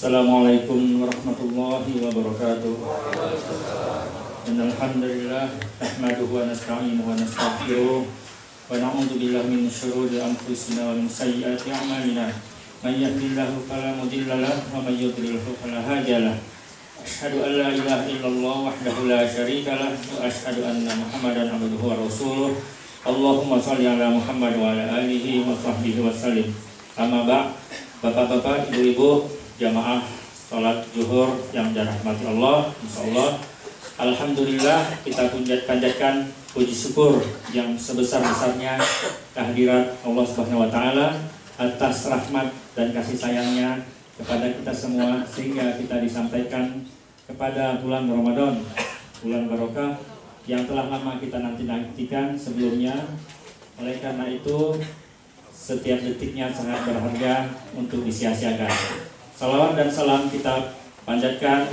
Assalamualaikum warahmatullahi wabarakatuh. Alhamdulillah nahmaduhu wa nasta'inuhu wa nastaghfiruh wa na'udzu billahi min syururi anfusina wa min sayyiati a'malina. May yahdihillahu fala mudilla lahu wa may yudlilhu fala hadiya lahu. Asyhadu an la ilaha illallah wahdahu la syarika lah wa asyhadu anna Muhammadan abduhu wa rasuluh. Allahumma shalli ala Muhammad wa ala alihi wa sahbihi wa sallim. Amma ba' Bapak-bapak, ibu-ibu, jamaah sholat zuhur yang dirahmati Allah, insya Allah. Alhamdulillah kita panjatkan puji syukur yang sebesar-besarnya kehadirat Allah Subhanahu Wa Taala atas rahmat dan kasih sayangnya kepada kita semua sehingga kita disampaikan kepada bulan Ramadan, bulan barokah yang telah lama kita nanti nantikan sebelumnya. Oleh karena itu setiap detiknya sangat berharga untuk disia-siakan. Salawat dan salam kita panjatkan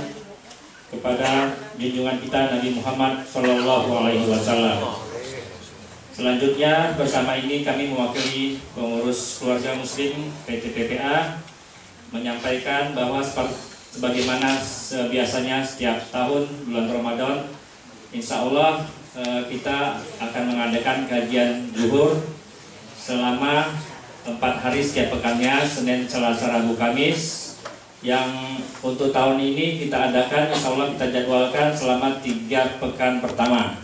kepada junjungan kita Nabi Muhammad Shallallahu Alaihi Wasallam. Selanjutnya bersama ini kami mewakili pengurus keluarga Muslim PT PPA menyampaikan bahwa sebagaimana biasanya setiap tahun bulan Ramadan, Insya Allah eh, kita akan mengadakan kajian zuhur selama empat hari setiap pekannya Senin, Selasa, Rabu, Kamis yang untuk tahun ini kita adakan Insya Allah kita jadwalkan selama tiga pekan pertama.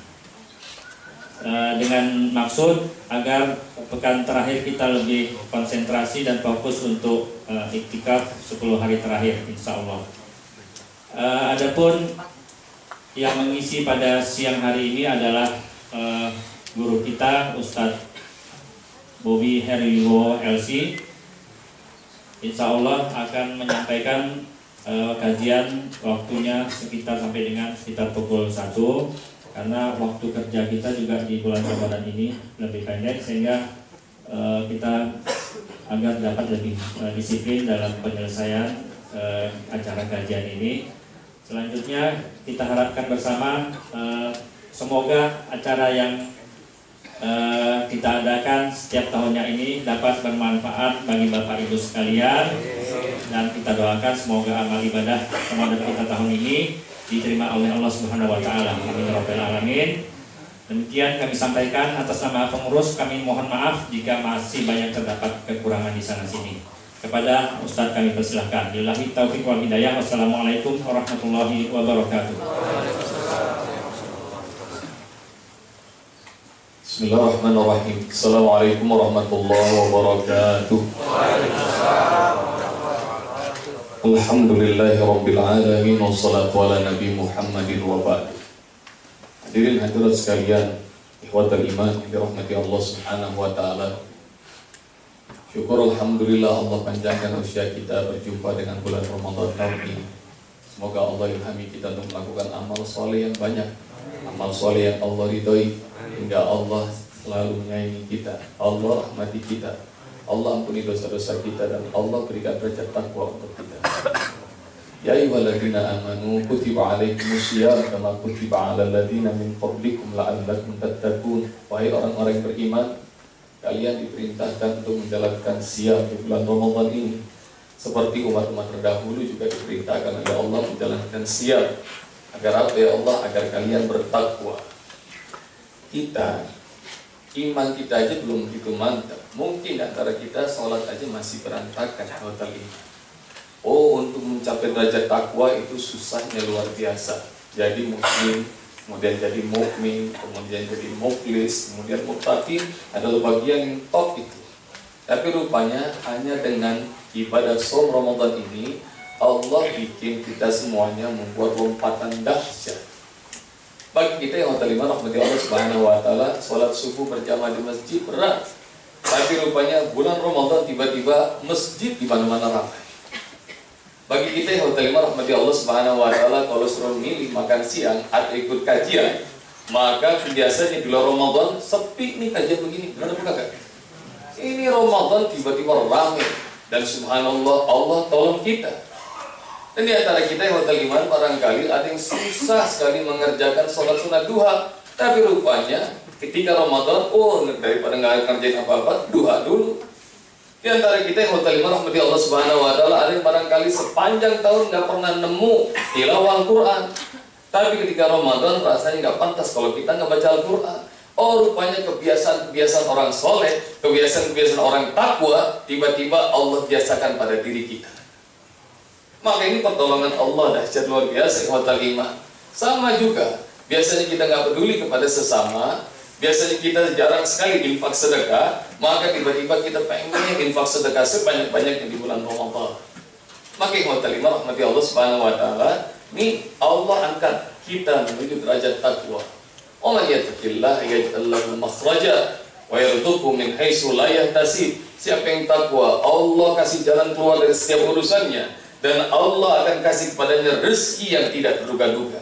E, dengan maksud agar pekan terakhir kita lebih konsentrasi dan fokus untuk e, iktikaf 10 hari terakhir Insya Allah. E, Adapun yang mengisi pada siang hari ini adalah e, guru kita Ustadz Bobby Heriwo LC Insya Allah akan menyampaikan uh, kajian waktunya sekitar sampai dengan sekitar pukul 1 karena waktu kerja kita juga di bulan Ramadan ini lebih pendek sehingga uh, kita agar dapat lebih uh, disiplin dalam penyelesaian uh, acara kajian ini. Selanjutnya kita harapkan bersama uh, semoga acara yang Eh, kita adakan setiap tahunnya ini dapat bermanfaat bagi Bapak Ibu sekalian dan kita doakan semoga amal ibadah Ramadan kita tahun ini diterima oleh Allah Subhanahu wa taala. Amin ya rabbal alamin. Demikian kami sampaikan atas nama pengurus kami mohon maaf jika masih banyak terdapat kekurangan di sana sini. Kepada Ustadz kami persilahkan. Billahi taufiq wal hidayah. Wassalamualaikum warahmatullahi wabarakatuh. Bismillahirrahmanirrahim. Assalamualaikum warahmatullahi wabarakatuh. Alhamdulillahi rabbil alamin wassalatu ala nabi Muhammadin wa ba'd. Hadirin hadirat sekalian, ikhwatal iman yang dirahmati Allah Subhanahu wa taala. Syukur alhamdulillah Allah panjangkan usia kita berjumpa dengan bulan Ramadan tahun ini. Semoga Allah ilhami kita untuk melakukan amal soleh yang banyak, amal soleh yang Allah ridhoi, hingga Allah selalu menyayangi kita. Allah rahmati kita. Allah ampuni dosa-dosa kita dan Allah berikan derajat takwa untuk kita. Ya ayyuhalladzina amanu kutiba alaikumusiyam kama kutiba alal ladzina min qablikum la'allakum tattaqun. Wahai orang-orang beriman kalian diperintahkan untuk menjalankan siam di bulan Ramadan ini. Seperti umat-umat terdahulu juga diperintahkan oleh Allah menjalankan siam agar apa ya Allah? Agar kalian bertakwa kita iman kita aja belum begitu mantap mungkin antara kita sholat aja masih berantakan hotel ini. Oh untuk mencapai derajat takwa itu susahnya luar biasa. Jadi muslim kemudian jadi mukmin kemudian jadi muklis kemudian muttaqin adalah bagian yang top itu. Tapi rupanya hanya dengan ibadah som Ramadan ini Allah bikin kita semuanya membuat lompatan dahsyat bagi kita yang terima rahmati Allah Subhanahu wa taala, salat subuh berjamaah di masjid berat. Tapi rupanya bulan Ramadan tiba-tiba masjid di mana-mana ramai. Bagi kita yang terima rahmati Allah Subhanahu wa taala, kalau suruh milih makan siang atau ikut kajian, maka biasanya luar Ramadan sepi nih kajian begini. Benar apa kagak? Ini Ramadan tiba-tiba ramai dan subhanallah Allah tolong kita dan di antara kita yang hotel iman barangkali ada yang susah sekali mengerjakan sholat sunat duha. Tapi rupanya ketika Ramadan, oh daripada nggak ngerjain apa-apa, duha dulu. Di antara kita yang hotel lima rahmati Allah Subhanahu wa taala ada yang barangkali sepanjang tahun nggak pernah nemu tilawah Al-Qur'an. Tapi ketika Ramadan rasanya nggak pantas kalau kita nggak baca Al-Qur'an. Oh rupanya kebiasaan-kebiasaan orang soleh, kebiasaan-kebiasaan orang takwa, tiba-tiba Allah biasakan pada diri kita. Maka ini pertolongan Allah dahsyat luar biasa kuat iman. Sama juga, biasanya kita nggak peduli kepada sesama, biasanya kita jarang sekali infak sedekah, maka tiba-tiba kita pengen infak sedekah sebanyak-banyaknya di bulan Ramadan. Maka kuat iman mati Allah subhanahu wa ta'ala, ini Allah angkat kita menuju derajat takwa. Allah yatakillah yaj'allahu makhraja wa yarzuqhu min haitsu la. Siapa yang takwa, Allah kasih jalan keluar dari setiap urusannya dan Allah akan kasih kepadanya rezeki yang tidak terduga-duga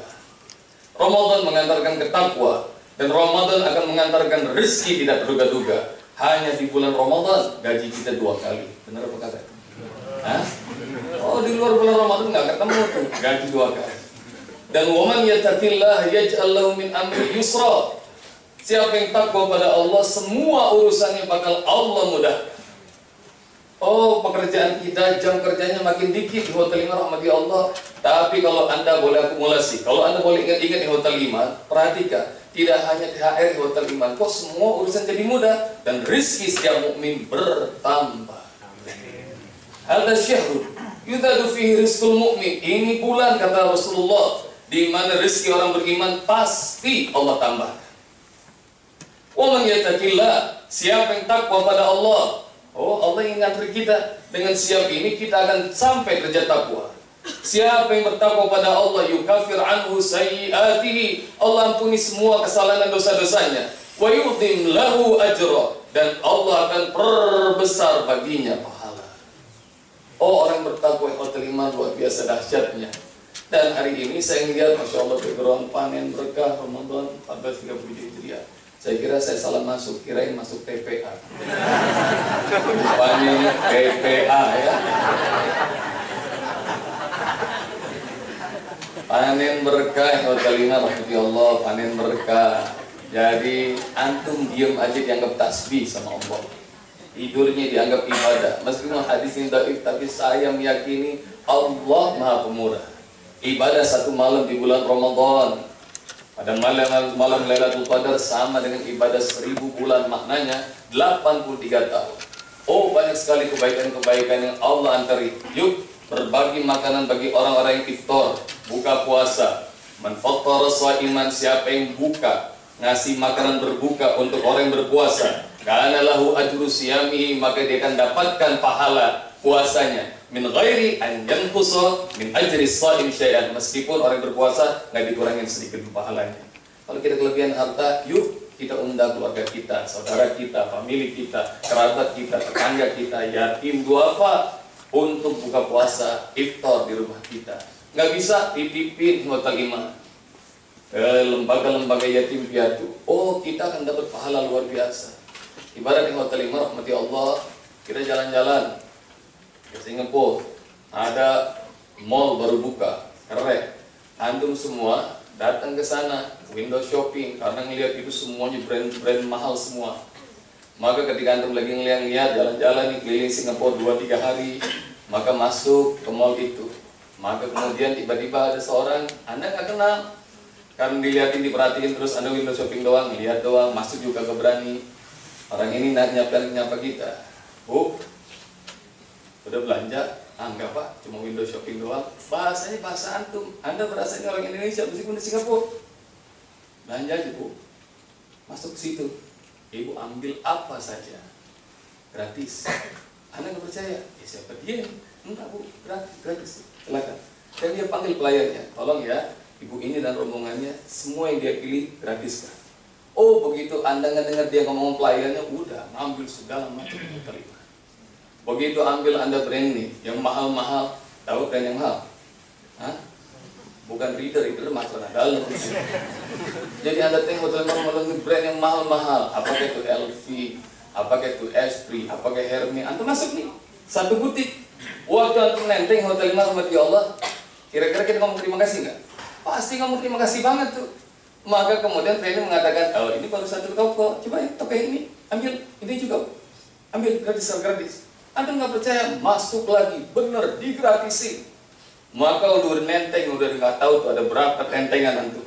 Ramadan mengantarkan ke takwa dan Ramadan akan mengantarkan rezeki tidak terduga-duga hanya di bulan Ramadan gaji kita dua kali benar apa kata? Hah? Oh di luar bulan Ramadan nggak ketemu tuh gaji dua kali dan waman yattaqillah yaj'al lahu min amri yusra. Siapa yang takwa pada Allah, semua urusannya bakal Allah mudah. Oh, pekerjaan kita jam kerjanya makin dikit di hotel lima rahmati Allah. Tapi kalau Anda boleh akumulasi, kalau Anda boleh ingat-ingat di hotel lima, perhatikan, tidak hanya THR di hotel lima, kok semua urusan jadi mudah dan rizki setiap mukmin bertambah. Hal syahrul yudadu fihi rizqul mu'min. Ini bulan kata Rasulullah di mana rezeki orang beriman pasti Allah tambah. Waman yattaqillah, siapa yang takwa pada Allah, oh Allah ingin kita dengan siap ini kita akan sampai derajat takwa. Siapa yang bertakwa pada Allah yukafir anhu sayyiatihi Allah ampuni semua kesalahan dan dosa-dosanya wa yudim lahu ajra dan Allah akan perbesar baginya pahala. Oh orang bertakwa yang terima luar biasa dahsyatnya. Dan hari ini saya melihat Masya Allah background panen berkah Ramadan 1430 Hijriah. Saya kira saya salah masuk, kirain masuk TPA. Panen TPA ya. Panen berkah Hotel Lina Rahmati Allah, panen berkah. Jadi antum diem aja dianggap tasbih sama Allah. Tidurnya dianggap ibadah. Meskipun hadis ini tapi saya meyakini Allah Maha Pemurah ibadah satu malam di bulan Ramadan pada malam malam Lailatul Qadar sama dengan ibadah seribu bulan maknanya 83 tahun. Oh banyak sekali kebaikan-kebaikan yang Allah antari. Yuk berbagi makanan bagi orang-orang yang iftar, buka puasa. Man iman siapa yang buka ngasih makanan berbuka untuk orang yang berpuasa. Karena lahu ajru siyamihi maka dia akan dapatkan pahala puasanya min ghairi an yanqusa min ajri shaim syai'an meskipun orang berpuasa nggak dikurangin sedikit pahalanya. Kalau kita kelebihan harta, yuk kita undang keluarga kita, saudara kita, famili kita, kerabat kita, tetangga kita, yatim, duafa untuk buka puasa, iftar di rumah kita. Nggak bisa titipin hotel ke lembaga-lembaga yatim piatu. Oh, kita akan dapat pahala luar biasa. Ibarat di hotel iman, rahmati Allah, kita jalan-jalan, Singapura. Ada mall baru buka. Keren. Antum semua datang ke sana window shopping karena ngelihat itu semuanya brand-brand mahal semua. Maka ketika antum lagi ngeliat-ngeliat jalan-jalan nih keliling Singapura 2-3 hari maka masuk ke mall itu. Maka kemudian tiba-tiba ada seorang anda nggak kenal? Kan dilihatin diperhatiin terus anda window shopping doang lihat doang masuk juga ke berani. Orang ini nanya nyapa kita. Bu udah belanja? Ah enggak pak. Cuma window shopping doang. Bahasanya bahasa antum. Anda berasanya orang Indonesia meskipun di Singapura? Belanja aja masuk ke situ. Ibu ambil apa saja? Gratis. Anda nggak percaya? Ya siapa dia? Enggak bu. Gratis gratis. Silakan. Dan dia panggil pelayannya. Tolong ya ibu ini dan rombongannya semua yang dia pilih gratis kan oh begitu anda nggak dengar dia ngomong pelayannya udah ngambil segala macam terima Begitu ambil Anda brand nih, yang mahal-mahal, tahu brand yang mahal? Bukan reader, reader masalah dalam. Jadi Anda tengok teman-teman brand yang mahal-mahal, apakah itu LV, apakah itu Esprit, apakah Hermes, Anda masuk nih, satu butik. Waktu antum nenteng hotel lima sama Allah, kira-kira kita ngomong terima kasih nggak? Pasti ngomong terima kasih banget tuh. Maka kemudian trainer mengatakan, oh ini baru satu toko, coba toko ini, ambil, ini juga, ambil gratis, gratis. Anda nggak percaya, masuk lagi, bener, digratisin. Maka udah nenteng, udah nggak tahu tuh ada berapa tentengan itu.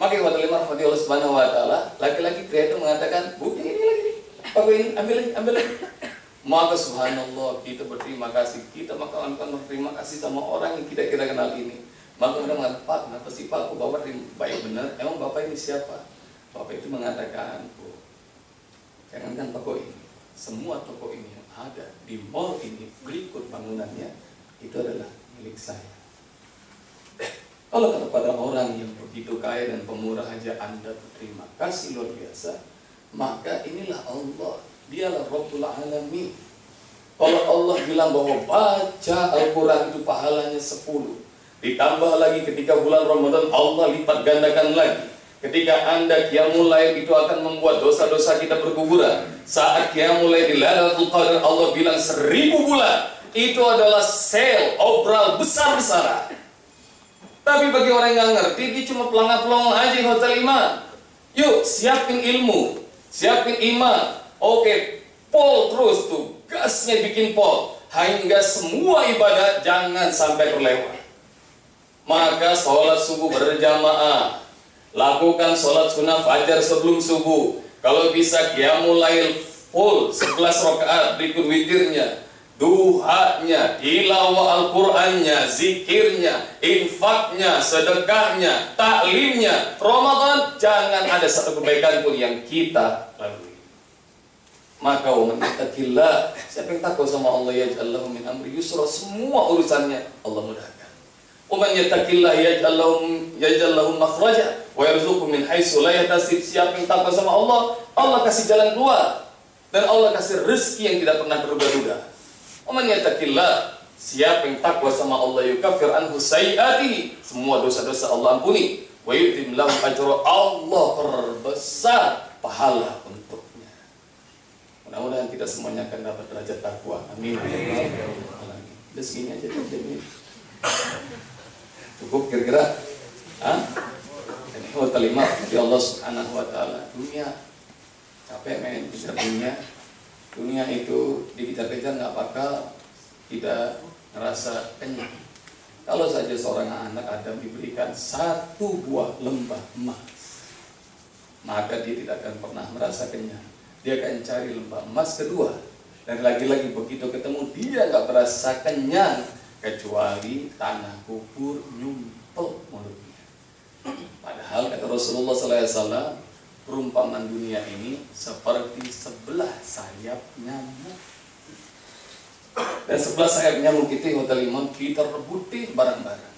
Maka kata lima rahmati Allah subhanahu wa ta'ala, laki-laki kreatif mengatakan, bu ini lagi nih, ini, ambil lagi, ambil lagi. Maka subhanallah, kita berterima kasih, kita maka akan berterima kasih sama orang yang kita kira kenal ini. Maka mereka mengatakan, Pak, kenapa sih Pak, aku bapak baik benar, emang bapak ini siapa? Bapak itu mengatakan, bu, jangankan toko ini, semua toko ini ada di mall ini berikut bangunannya, itu adalah milik saya. Kalau kata pada orang yang begitu kaya dan pemurah aja Anda berterima kasih luar biasa, maka inilah Allah. Dialah Rabbul Alamin. Kalau Allah bilang bahwa baca Al-Quran itu pahalanya 10. Ditambah lagi ketika bulan Ramadan Allah lipat gandakan lagi. Ketika anda mulai itu akan membuat dosa-dosa kita berguguran. Saat mulai di Lailatul Qadar Allah bilang seribu bulan. Itu adalah sel obral besar-besaran. Tapi bagi orang yang ngerti, dia cuma pelangga-pelongo aja di hotel iman. Yuk, siapin ilmu, siapin iman. Oke, pol terus tuh, gasnya bikin pol. Hingga semua ibadah jangan sampai terlewat. Maka sholat subuh berjamaah. Lakukan sholat sunnah fajar sebelum subuh. Kalau bisa mulai full 11 rakaat berikut witirnya duhanya, tilawah Al-Qur'annya, zikirnya, infaknya, sedekahnya, taklimnya, Ramadan jangan ada satu kebaikan pun yang kita lalui. Maka wa yattaqillah, siapa yang takut sama Allah ya Allah min amri yusra, semua urusannya Allah mudahkan. Man yattaqillah yaj'al lahu makhraja wa yarzuqhu min haitsu la yahtasib. Siapa yang takut sama Allah, Allah kasih jalan keluar dan Allah kasih rezeki yang tidak pernah terduga-duga. Oman yatakillah Siapa yang takwa sama Allah yukafir anhu sayyatihi Semua dosa-dosa Allah ampuni. Wa yutim lahu ajra Allah perbesar pahala untuknya. Mudah-mudahan kita semuanya akan dapat derajat takwa. Amin. Udah segini aja jadi Cukup kira-kira Hah? Ini terima di Allah subhanahu wa ta'ala Dunia Capek main bisa dunia dunia itu dikejar-kejar nggak bakal tidak ngerasa kenyang. Kalau saja seorang anak Adam diberikan satu buah lembah emas, maka dia tidak akan pernah merasa kenyang. Dia akan cari lembah emas kedua, dan lagi-lagi begitu ketemu dia nggak merasa kenyang kecuali tanah kubur Rasulullah SAW, perumpamaan dunia ini seperti sebelah sayap nyamuk. Dan sebelah sayap nyamuk itu hotel limon kita rebutin barang-barang.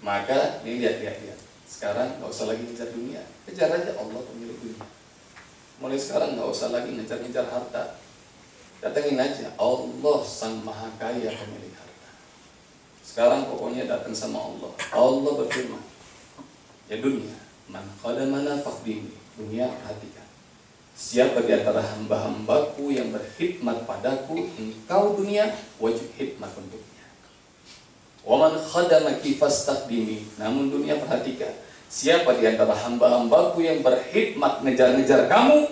Maka ini lihat-lihat lihat. Sekarang nggak usah lagi ngejar dunia, kejar aja Allah pemilik dunia. Mulai sekarang nggak usah lagi ngejar-ngejar harta. Datengin aja Allah sang maha kaya pemilik harta. Sekarang pokoknya datang sama Allah. Allah berfirman, ya dunia, man qadamana faqdini dunia perhatikan Siapa di antara hamba-hambaku yang berkhidmat padaku Engkau dunia wajib khidmat untuknya. Waman khadamaki fastakdimi Namun dunia perhatikan. Siapa di antara hamba-hambaku yang berkhidmat ngejar-ngejar kamu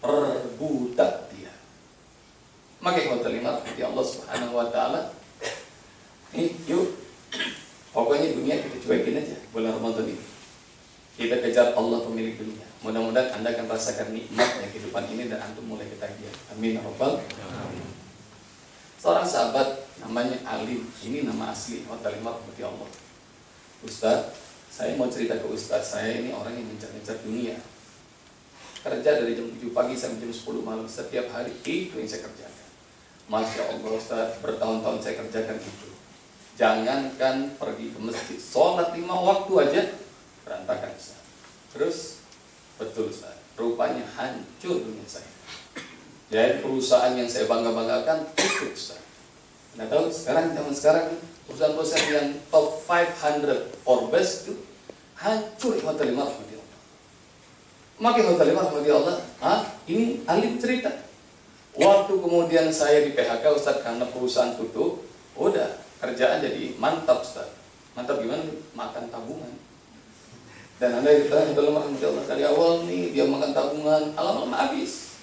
Perbudak dia. Maka hotel lima ya Allah subhanahu wa ta'ala Nih yuk Pokoknya dunia kita cuekin aja bulan Ramadan ini kita kejar Allah pemilik dunia. Mudah-mudahan Anda akan rasakan nikmatnya kehidupan ini dan antum mulai ketagihan. Amin. Ya Rabbal. Seorang sahabat namanya Ali. Ini nama asli. Wa ta'ala Allah. Ustaz, saya mau cerita ke Ustaz. Saya ini orang yang mencar-mencar dunia. Kerja dari jam 7 pagi sampai jam 10 malam setiap hari itu yang saya kerjakan. Masya Allah Ustaz, bertahun-tahun saya kerjakan itu. Jangankan pergi ke masjid, sholat lima waktu aja berantakan Ustaz. Terus betul Ustaz, rupanya hancur dunia saya. Jadi perusahaan yang saya bangga-banggakan tutup Ustaz. Nah tahu sekarang zaman sekarang perusahaan-perusahaan yang top 500 Forbes itu hancur hotel lima rahmati Allah. Maka hotel lima rahmati Allah, ah ini alim cerita. Waktu kemudian saya di PHK Ustaz karena perusahaan tutup, udah kerjaan jadi mantap Ustaz. Mantap gimana? Makan tabungan. Dan anda kita dalam Allah dari awal nih dia makan tabungan, alam-alam habis.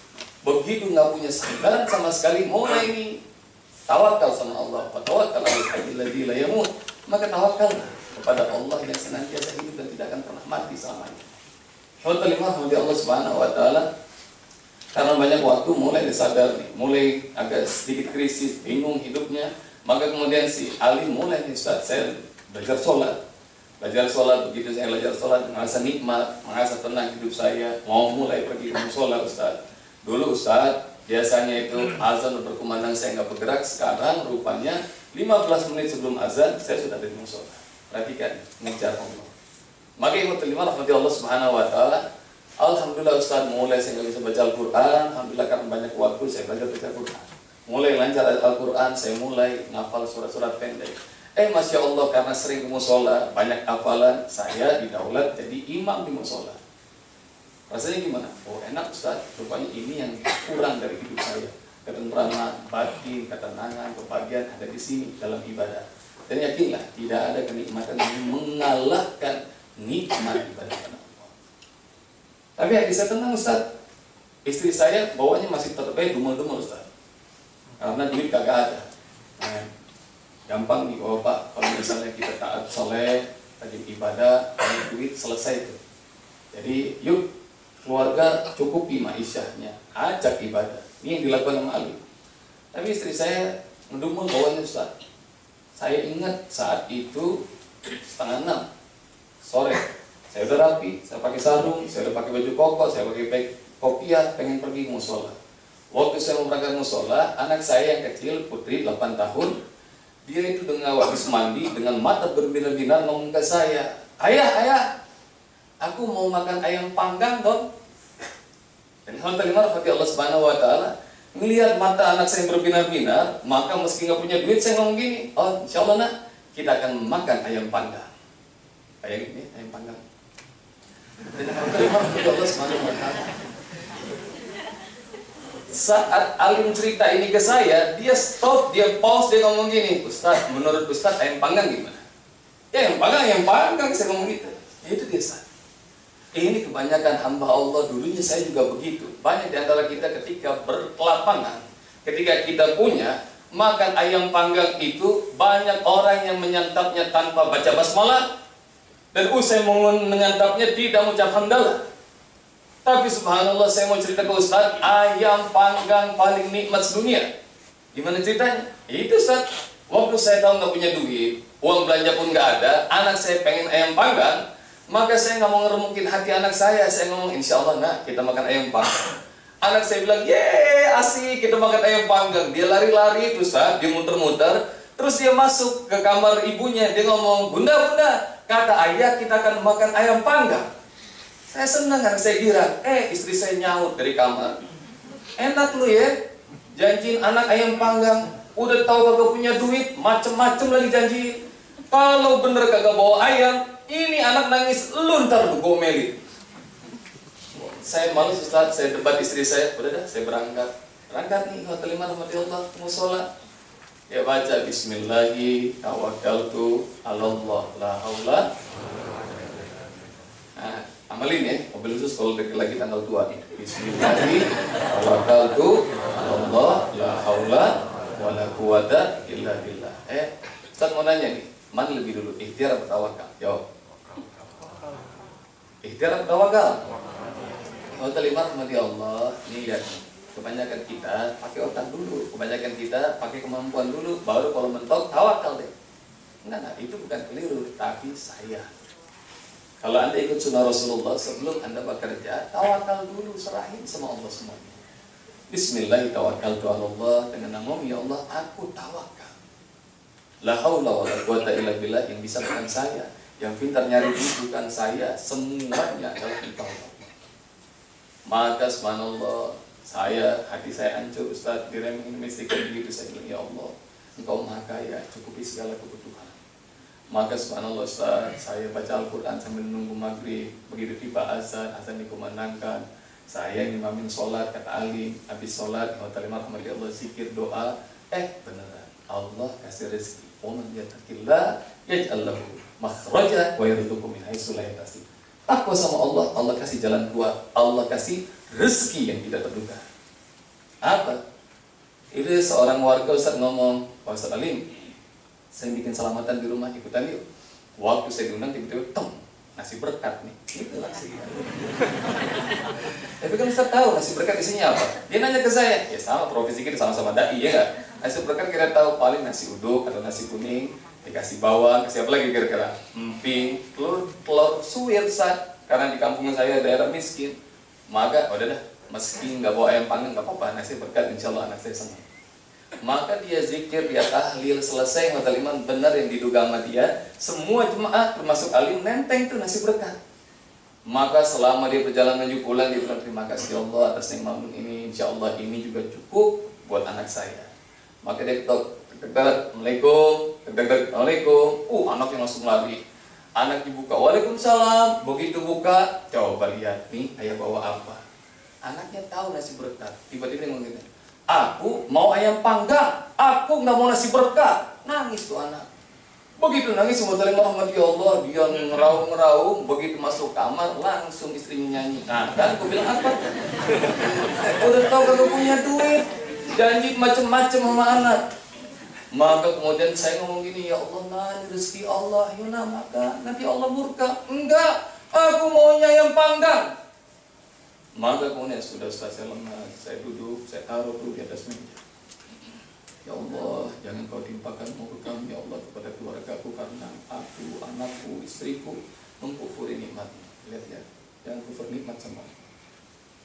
Begitu nggak punya sandaran sama sekali, mulai ini tawakal sama Allah. Tawakal la yamut. Maka tawakal kepada Allah yang senantiasa hidup dan tidak akan pernah mati selamanya. Hotel lima Allah Subhanahu wa taala karena banyak waktu mulai disadar nih, mulai agak sedikit krisis, bingung hidupnya, maka kemudian si Ali mulai nih Ustaz, saya belajar sholat. Belajar sholat, begitu saya belajar sholat, merasa nikmat, merasa tenang hidup saya, mau mulai pergi ke sholat Ustaz. Dulu Ustaz, biasanya itu azan berkumandang saya nggak bergerak, sekarang rupanya 15 menit sebelum azan, saya sudah di musola. Perhatikan, ngejar Allah. Maka ibu terima rahmati Allah subhanahu wa ta'ala, Alhamdulillah Ustaz mulai saya nggak bisa baca Al-Quran Alhamdulillah karena banyak waktu saya belajar baca Al-Quran Mulai lancar Al-Quran saya mulai ngafal surat-surat pendek Eh Masya Allah karena sering musola banyak hafalan saya didaulat jadi imam di musola Rasanya gimana? Oh enak Ustaz rupanya ini yang kurang dari hidup saya Ketentraman, batin, ketenangan, kebahagiaan ada di sini dalam ibadah Dan yakinlah tidak ada kenikmatan yang mengalahkan nikmat ibadah tapi hati saya tenang Ustaz. Istri saya bawanya masih aja dumel-dumel Ustaz. Karena duit kagak ada. Gampang nih Bapak, kalau misalnya kita taat soleh, rajin ibadah, banyak duit, selesai itu. Jadi yuk keluarga cukupi ma'isyahnya, ajak ibadah. Ini yang dilakukan sama Ali. Tapi istri saya ngedumel bawanya Ustaz. Saya ingat saat itu setengah enam sore saya udah rapi, saya pakai sarung, saya udah pakai baju koko, saya pakai kopiah, pengen pergi musola. Waktu saya mau berangkat musola, anak saya yang kecil, putri 8 tahun, dia itu dengan habis mandi, dengan mata berbinar-binar ngomong ke saya, ayah, ayah, aku mau makan ayam panggang dong. Dan hal terima rahmati Allah Subhanahu Wa Taala, melihat mata anak saya berbinar-binar, maka meski nggak punya duit, saya ngomong gini, oh insya Allah nak, kita akan makan ayam panggang. Ayam ini, ayam panggang. Saat Alim cerita ini ke saya, dia stop, dia pause, dia ngomong gini, Ustaz, menurut Ustaz ayam panggang gimana? Ya yang panggang, yang panggang, saya ngomong gitu. Ya itu dia Ustaz. Ini kebanyakan hamba Allah dulunya saya juga begitu. Banyak di antara kita ketika berkelapangan, ketika kita punya, makan ayam panggang itu banyak orang yang menyantapnya tanpa baca basmalah, dan usai menyantapnya tidak mengucap hamdalah. Tapi subhanallah saya mau cerita ke Ustaz, ayam panggang paling nikmat sedunia. Gimana ceritanya? Itu Ustaz, waktu saya tahu nggak punya duit, uang belanja pun nggak ada, anak saya pengen ayam panggang, maka saya nggak mau ngeremukin hati anak saya. Saya ngomong, insya Allah nak, kita makan ayam panggang. Anak saya bilang, ye asik kita makan ayam panggang. Dia lari-lari itu Ustaz, dia muter-muter. Terus dia masuk ke kamar ibunya, dia ngomong, bunda, bunda, Kata ayah kita akan makan ayam panggang. Saya senang karena saya kira, eh istri saya nyaut dari kamar. Enak lu ya, janjiin anak ayam panggang. Udah tahu kagak punya duit, macem-macem lagi janji. Kalau bener kagak bawa ayam, ini anak nangis, lu ntar gomelin. Saya malu Ustaz, saya debat istri saya, udah dah saya berangkat. Berangkat nih, hotel lima Allah, musola. Ya baca Bismillahi tawakkaltu Allah la haula. Amalin ya, mobil khusus kalau dekat lagi tanggal tua nih. Bismillahi tawakkaltu Allah la haula la quwata illa billah. Eh, Ustaz mau nanya nih, mana lebih dulu, ikhtiar atau tawakal? Jawab. Ikhtiar atau tawakal? Kalau terlibat mati Allah, ini lihat kebanyakan kita pakai otak dulu kebanyakan kita pakai kemampuan dulu baru kalau mentok tawakal deh enggak enggak itu bukan keliru tapi saya kalau anda ikut sunnah Rasulullah sebelum anda bekerja tawakal dulu serahin sama Allah semuanya. Bismillah tawakal tu Allah dengan nama ya Allah aku tawakal. La haula wala quwata illa billah. Yang bisa bukan saya yang pintar nyari bukan saya semuanya adalah engkau. Maka subhanallah saya hati saya hancur Ustaz diremehkan mistikkan begitu saya bilang ya Allah engkau maha kaya cukupi segala kebutuhan maka subhanallah Ustaz. Saya baca Al-Quran sambil menunggu maghrib. Begitu tiba azan azan dikumandangkan. Saya ngimamin sholat kata Ali. Habis sholat kalau terima rahmat Allah zikir doa. Eh beneran. Allah kasih rezeki. Yatakillah yaj'al lahu makhraja wa yarzuqhu min haitsu la yahtasib. Takwa sama Allah, Allah kasih jalan keluar, Allah kasih rezeki yang tidak terduga. Apa? itu seorang warga Ustaz ngomong Pak Ustaz Alim saya bikin selamatan di rumah ikutan yuk. Waktu saya diundang tiba-tiba tong nasi berkat nih. Itu nasi tapi kan Ustaz tahu nasi berkat isinya apa? Dia nanya ke saya ya sama profesi kita sama-sama dai ya nggak? Nasi berkat kita tahu paling nasi uduk atau nasi kuning dikasih bawang kasih lagi kira-kira? Emping telur telur suwir saat karena di kampung saya daerah miskin. Maka oh, udah dah meski nggak bawa ayam panggang nggak apa-apa nasi berkat insya Allah anak saya senang maka dia zikir dia tahlil selesai hotel iman benar yang diduga sama dia. Semua jemaat termasuk alim nenteng tuh nasi berkat maka selama dia berjalan menuju pulang dia bilang terima kasih Allah atas nikmat ini. Insya Allah ini juga cukup buat anak saya. Maka dia ketok ketok assalamualaikum. Ketok assalamualaikum. Uh anak yang langsung lari. Anak dibuka waalaikumsalam. Begitu buka coba lihat nih ayah bawa apa? Anaknya tahu nasi berkat. Tiba-tiba ngomong. Aku mau ayam panggang. Aku nggak mau nasi berkat. Nangis tuh anak. Begitu nangis semua saling Muhammad ya Allah dia ngeraung-ngeraung begitu masuk kamar langsung istrinya nyanyi. Nah kan aku bilang apa? Udah tahu kagak punya duit janji macem-macem sama anak. Maka kemudian saya ngomong gini ya Allah nah rezeki Allah Yuna maka nanti Allah murka. Enggak, aku maunya yang panggang. Maka kemudian sudah selesai lemas, saya duduk, saya taruh tuh di atas meja. Ya Allah, jangan kau timpakan murkam ya Allah kepada keluargaku karena aku, anakku, istriku mengkufuri nikmatmu. Lihat ya, jangan kufur nikmat sama.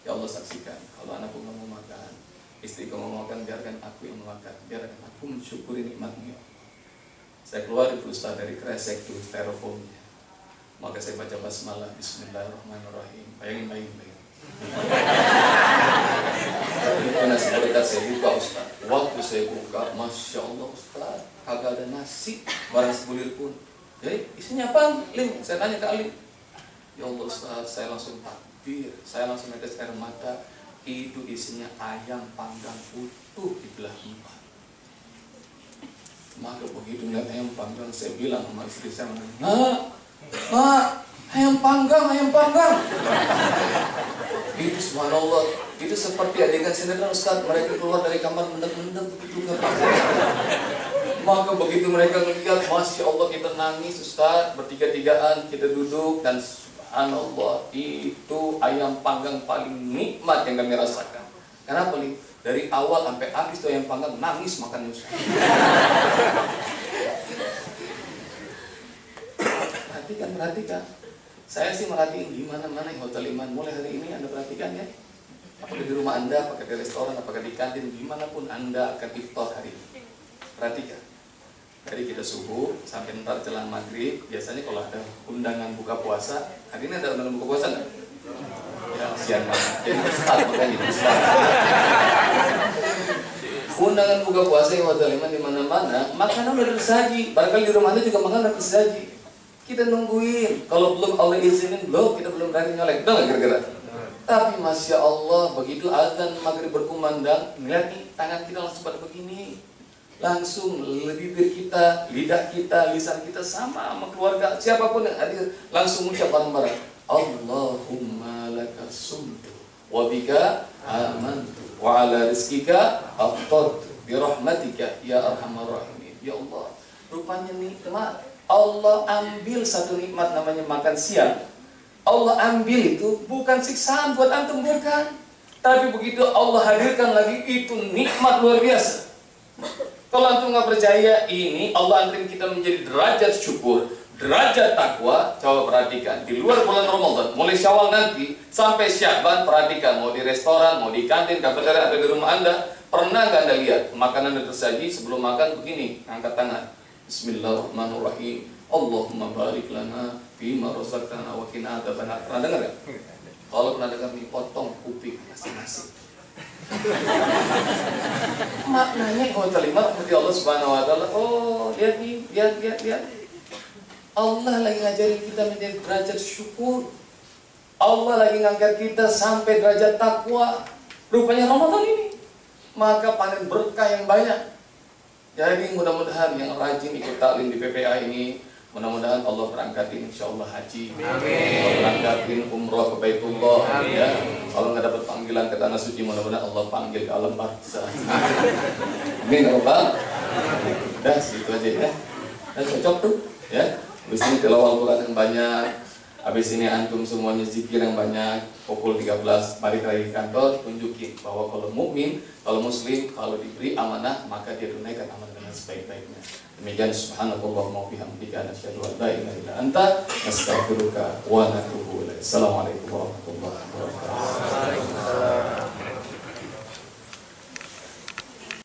Ya Allah saksikan, kalau anakku nggak mau makan, istriku mau makan, biarkan aku yang makan, biarkan aku mensyukuri nikmatmu ya. Saya keluar di perusahaan dari kresek tuh styrofoamnya. Maka saya baca basmalah Bismillahirrahmanirrahim. Bayangin, bayangin, bayangin. Nasi berkat saya buka Ustaz. Waktu saya buka, Masya Allah Ustaz, kagak ada nasi, barang sebulir pun. Jadi isinya apa? Lim, saya tanya ke Alim. Ya Allah Ustaz, saya langsung takbir, saya langsung netes air mata. Itu isinya ayam panggang utuh di belah empat. Maka begitu ngeliat ayam panggang, saya bilang sama istri saya, Nah, Mak, ayam panggang, ayam panggang. Itu subhanallah, itu seperti adegan sinetron Ustaz, mereka keluar dari kamar mendek-mendek begitu ke Maka begitu mereka melihat, Masya Allah kita nangis Ustaz, bertiga-tigaan kita duduk dan subhanallah itu ayam panggang paling nikmat yang kami rasakan. Kenapa nih? Dari awal sampai habis tuh ayam panggang nangis makannya Ustaz. perhatikan, perhatikan. Saya sih merhatiin di mana-mana yang hotel iman. Mulai hari ini Anda perhatikan ya. Apakah di rumah Anda, apakah di restoran, apakah di kantin, di mana pun Anda akan iftar hari ini. Perhatikan. Dari kita subuh sampai ntar jelang maghrib, biasanya kalau ada undangan buka puasa, hari ini ada undangan buka puasa nggak? Ya, siang banget. Jadi ustaz makanya ustaz. Undangan buka puasa yang hotel iman di mana-mana, makanan udah tersaji. Barangkali di rumah Anda juga makanan tersaji kita nungguin. Kalau belum Allah izinin belum, kita belum berani nyolek. Betul nggak kira-kira? Tapi masya Allah begitu azan maghrib berkumandang, melihat nih tangan kita langsung pada begini, langsung bibir kita, lidah kita, lisan kita sama sama keluarga siapa pun yang hadir langsung mengucap bareng-bareng. Allahumma laka sumtu wa bika amantu wa ala rizkika aftartu bi rahmatika ya arhamar rahimin. Ya Allah, rupanya nikmat Allah ambil satu nikmat namanya makan siang. Allah ambil itu bukan siksaan buat antum bukan. Tapi begitu Allah hadirkan lagi itu nikmat luar biasa. Kalau antum nggak percaya ini Allah anterin kita menjadi derajat syukur, derajat takwa. Coba perhatikan di luar bulan Ramadan, mulai Syawal nanti sampai Syaban perhatikan mau di restoran, mau di kantin, kafeteria atau di rumah anda, pernah nggak anda lihat makanan yang tersaji sebelum makan begini, angkat tangan. Bismillahirrahmanirrahim. Allahumma barik lana bima razaqtana wa qina adzabannar. Pernah dengar ya? Kalau pernah dengar nih potong kuping nasi-nasi. Maknanya kalau terima seperti Allah Subhanahu wa taala, oh, lihat nih, lihat lihat lihat. Allah lagi ngajarin kita menjadi derajat syukur. Allah lagi ngangkat kita sampai derajat takwa. Rupanya Ramadan ini. Maka panen berkah yang banyak. Jadi mudah-mudahan yang rajin ikut taklim di PPA ini, Mudah-mudahan Allah berangkatin insya Allah haji. Amin. Allah berangkatin umroh ke Baitullah. Amin. Ya. Kalau nggak dapat panggilan ke tanah suci, mudah-mudahan Allah panggil ke alam barzah. Amin ya Rabbal. Udah situ aja ya. Dan cocok tuh ya. Habis ini tilawah Al-Quran yang banyak habis ini antum semuanya zikir yang banyak pukul 13 balik lagi ke kantor tunjukin bahwa kalau mukmin kalau muslim kalau diberi amanah maka dia tunaikan amanah dengan sebaik-baiknya. Demikian subhanallah wa bihamdika asyhadu an la ilaha illa anta astaghfiruka wa atubu ilaik. Assalamualaikum warahmatullahi wabarakatuh.